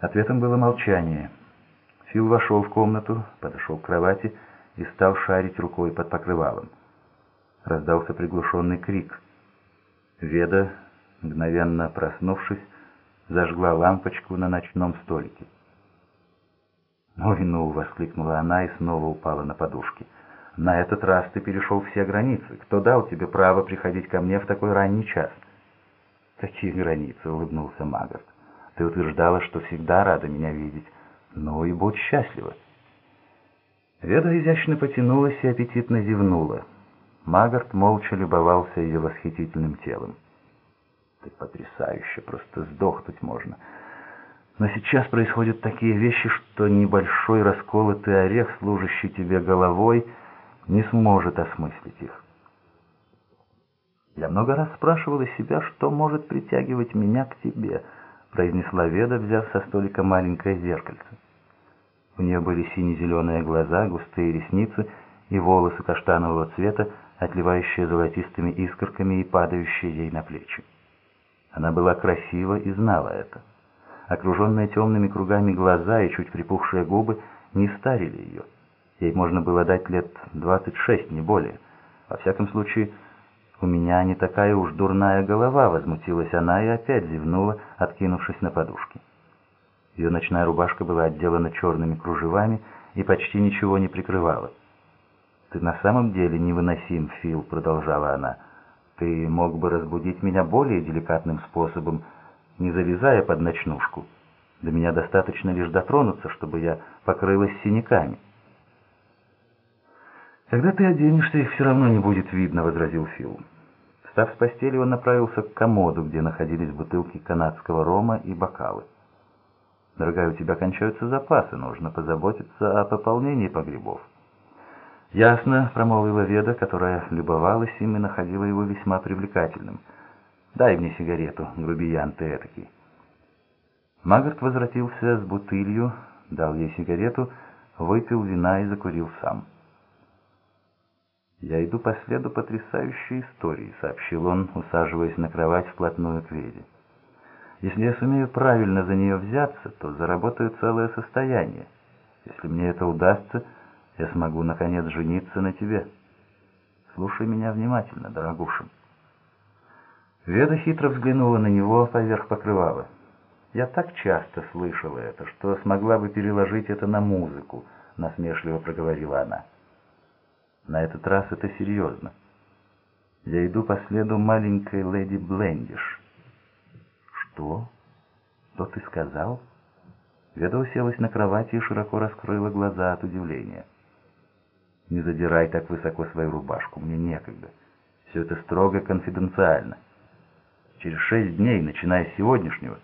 Ответом было молчание. Фил вошел в комнату, подошел к кровати и стал шарить рукой под покрывалом. Раздался приглушенный крик. Веда, мгновенно проснувшись, зажгла лампочку на ночном столике. «Ой, ну!» — воскликнула она и снова упала на подушки. «На этот раз ты перешел все границы. Кто дал тебе право приходить ко мне в такой ранний час?» «Какие границы?» — улыбнулся Магарт. «Ты утверждала, что всегда рада меня видеть. Ну и будь счастлива». Веда изящно потянулась и аппетитно зевнула. Магарт молча любовался ее восхитительным телом. «Ты потрясающе, просто сдохнуть можно». Но сейчас происходят такие вещи, что небольшой расколотый орех, служащий тебе головой, не сможет осмыслить их. «Я много раз спрашивала себя, что может притягивать меня к тебе», произнесла Веда, взяв со столика маленькое зеркальце. У нее были сине-зеленые глаза, густые ресницы и волосы каштанового цвета, отливающие золотистыми искорками и падающие ей на плечи. Она была красива и знала это. Окруженные темными кругами глаза и чуть припухшие губы не старили ее. Ей можно было дать лет 26, не более. Во всяком случае, у меня не такая уж дурная голова, возмутилась она и опять зевнула, откинувшись на подушки. Ее ночная рубашка была отделана черными кружевами и почти ничего не прикрывала. «Ты на самом деле невыносим, Фил», — продолжала она. «Ты мог бы разбудить меня более деликатным способом, не залезая под ночнушку. До меня достаточно лишь дотронуться, чтобы я покрылась синяками. «Когда ты оденешься, их все равно не будет видно», — возразил Фил. Встав с постели, он направился к комоду, где находились бутылки канадского рома и бокалы. «Дорогая, у тебя кончаются запасы, нужно позаботиться о пополнении погребов». «Ясно», — промолвила Веда, которая любовалась им и находила его весьма привлекательным — Дай мне сигарету, грубиян ты этакий. Магарт возвратился с бутылью, дал ей сигарету, выпил вина и закурил сам. «Я иду по следу потрясающей истории», — сообщил он, усаживаясь на кровать вплотную к Веде. «Если я сумею правильно за нее взяться, то заработаю целое состояние. Если мне это удастся, я смогу, наконец, жениться на тебе. Слушай меня внимательно, дорогуша». Веда хитро взглянула на него поверх покрывала. «Я так часто слышала это, что смогла бы переложить это на музыку», — насмешливо проговорила она. «На этот раз это серьезно. Я иду по следу маленькой леди Блендиш». «Что? Что ты сказал?» Веда уселась на кровати и широко раскрыла глаза от удивления. «Не задирай так высоко свою рубашку, мне некогда. Все это строго конфиденциально». Через шесть дней, начиная с сегодняшнего,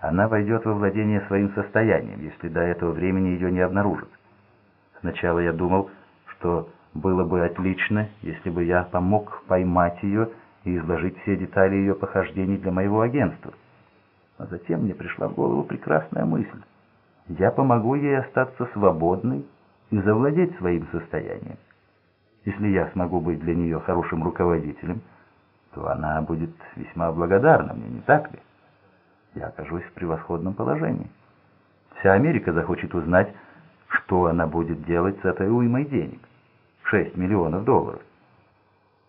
она войдет во владение своим состоянием, если до этого времени ее не обнаружат. Сначала я думал, что было бы отлично, если бы я помог поймать ее и изложить все детали ее похождений для моего агентства. А затем мне пришла в голову прекрасная мысль. Я помогу ей остаться свободной и завладеть своим состоянием. Если я смогу быть для нее хорошим руководителем – то она будет весьма благодарна мне, не так ли? Я окажусь в превосходном положении. Вся Америка захочет узнать, что она будет делать с этой уймой денег. 6 миллионов долларов.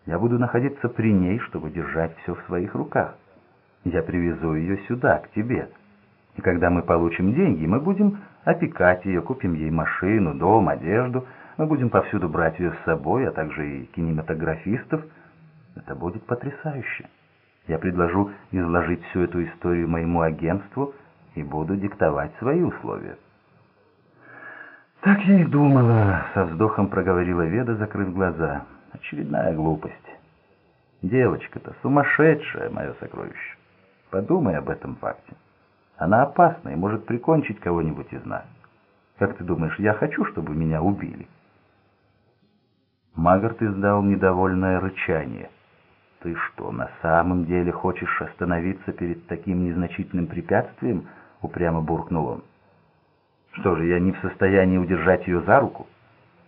Я буду находиться при ней, чтобы держать все в своих руках. Я привезу ее сюда, к тебе. И когда мы получим деньги, мы будем опекать ее, купим ей машину, дом, одежду. Мы будем повсюду брать ее с собой, а также и кинематографистов – это будет потрясающе. Я предложу изложить всю эту историю моему агентству и буду диктовать свои условия. «Так я и думала», — со вздохом проговорила Веда, закрыв глаза. «Очередная глупость. Девочка-то сумасшедшая, мое сокровище. Подумай об этом факте. Она опасна и может прикончить кого-нибудь из нас. Как ты думаешь, я хочу, чтобы меня убили?» Магарт издал недовольное рычание — «Ты что, на самом деле хочешь остановиться перед таким незначительным препятствием?» — упрямо буркнул он. «Что же, я не в состоянии удержать ее за руку?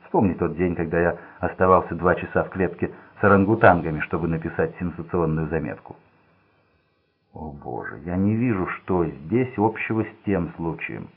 Вспомни тот день, когда я оставался два часа в клетке с орангутангами, чтобы написать сенсационную заметку». О боже, я не вижу, что здесь общего с тем случаем.